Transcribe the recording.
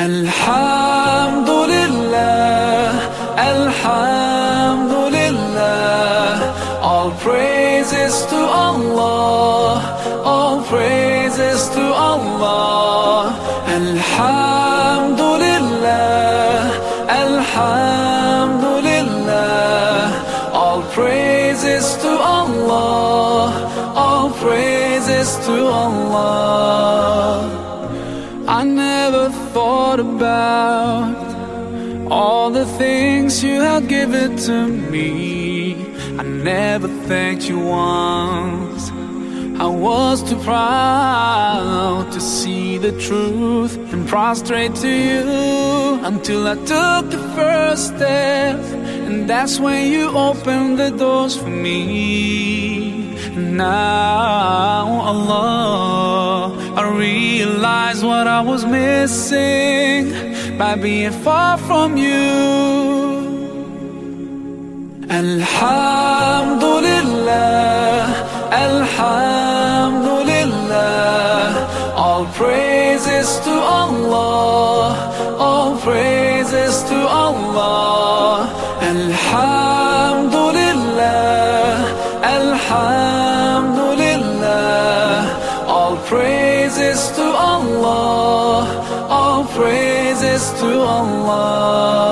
Alhamdulillah, Alhamdulillah. All praises to Allah, all praises to Allah. Alhamdulillah, Alhamdulillah. All praises to Allah, all praises to Allah. I never thought about all the things you have given to me. I never thanked you once. I was too proud to see the truth and prostrate to you until I took the first step. And that's when you opened the doors for me. Now, realize what I was missing by being far from you. Alhamdulillah, Alhamdulillah. All praises to Allah, all praises to Allah. Alhamdulillah, Allah, all praises to Allah.